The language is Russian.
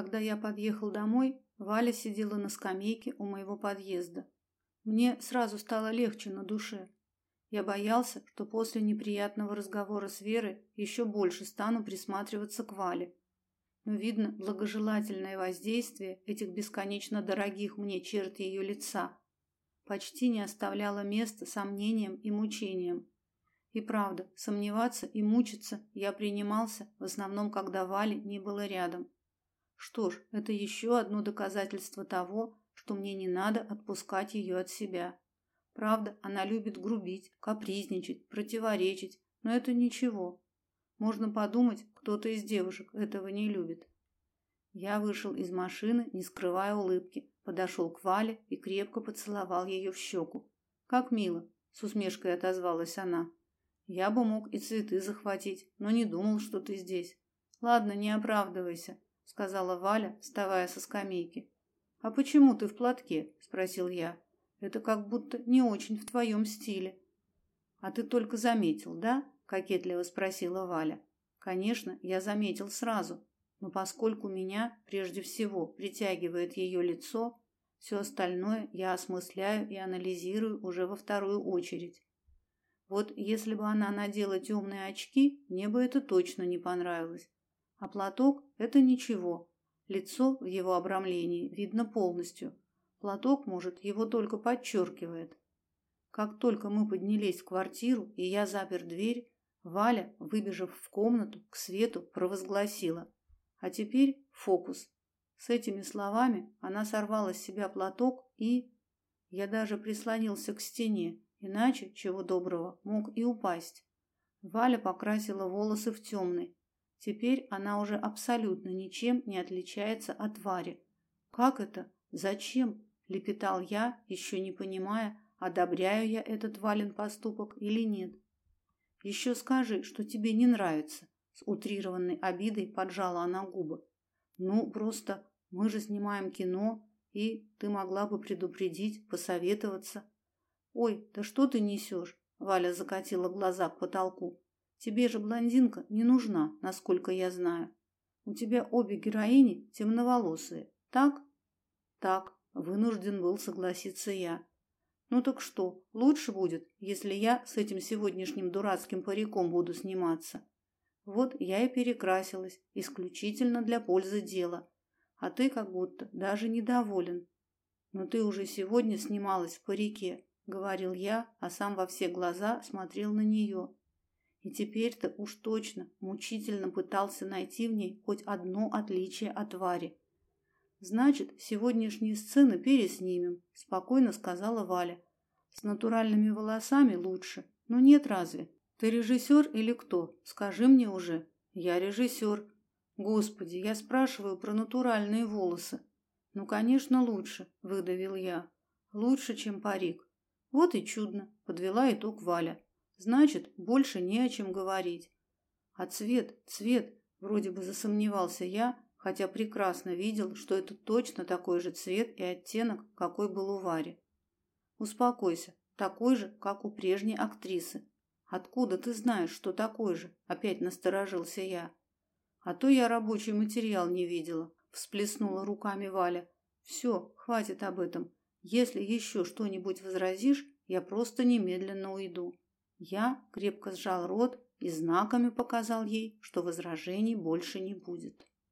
Когда я подъехал домой, Валя сидела на скамейке у моего подъезда. Мне сразу стало легче на душе. Я боялся, что после неприятного разговора с Верой еще больше стану присматриваться к Вале. Но видно, благожелательное воздействие этих бесконечно дорогих мне черт ее лица почти не оставляло места сомнениям и мучениям. И правда, сомневаться и мучиться я принимался в основном, когда Вали не было рядом. Что ж, это еще одно доказательство того, что мне не надо отпускать ее от себя. Правда, она любит грубить, капризничать, противоречить, но это ничего. Можно подумать, кто-то из девушек этого не любит. Я вышел из машины, не скрывая улыбки, подошел к Вале и крепко поцеловал ее в щеку. Как мило, с усмешкой отозвалась она. Я бы мог и цветы захватить, но не думал, что ты здесь. Ладно, не оправдывайся, сказала Валя, вставая со скамейки. А почему ты в платке? спросил я. Это как будто не очень в твоем стиле. А ты только заметил, да? кокетливо спросила Валя. Конечно, я заметил сразу, но поскольку меня прежде всего притягивает ее лицо, все остальное я осмысляю и анализирую уже во вторую очередь. Вот если бы она надела темные очки, мне бы это точно не понравилось. А платок это ничего. Лицо в его обрамлении видно полностью. Платок, может, его только подчеркивает. Как только мы поднялись в квартиру, и я запер дверь, Валя, выбежав в комнату к свету, провозгласила: а теперь фокус. С этими словами она сорвала с себя платок и я даже прислонился к стене, иначе чего доброго мог и упасть. Валя покрасила волосы в темный. Теперь она уже абсолютно ничем не отличается от Вари. Как это? Зачем? лепетал я, еще не понимая, одобряю я этот Вален поступок или нет. Еще скажи, что тебе не нравится, с утрированной обидой поджала она губы. Ну, просто мы же снимаем кино, и ты могла бы предупредить, посоветоваться. Ой, да что ты несешь? Валя закатила глаза к потолку. Тебе же блондинка не нужна, насколько я знаю. У тебя обе героини темноволосые. Так? Так, вынужден был согласиться я. Ну так что, лучше будет, если я с этим сегодняшним дурацким париком буду сниматься. Вот я и перекрасилась исключительно для пользы дела. А ты как будто даже недоволен. Но ты уже сегодня снималась в парике, говорил я, а сам во все глаза смотрел на нее. И теперь-то уж точно мучительно пытался найти в ней хоть одно отличие от Вари. Значит, сегодняшние сцены переснимем, спокойно сказала Валя. С натуральными волосами лучше. Но нет разве? Ты режиссер или кто? Скажи мне уже. Я режиссер. Господи, я спрашиваю про натуральные волосы. Ну, конечно, лучше, выдавил я. Лучше, чем парик. Вот и чудно, подвела итог Валя. Значит, больше не о чем говорить. А цвет, цвет, вроде бы засомневался я, хотя прекрасно видел, что это точно такой же цвет и оттенок, какой был у Вари. Успокойся, такой же, как у прежней актрисы. Откуда ты знаешь, что такой же? Опять насторожился я. А то я рабочий материал не видела, всплеснула руками Валя. Все, хватит об этом. Если еще что-нибудь возразишь, я просто немедленно уйду. Я крепко сжал рот и знаками показал ей, что возражений больше не будет.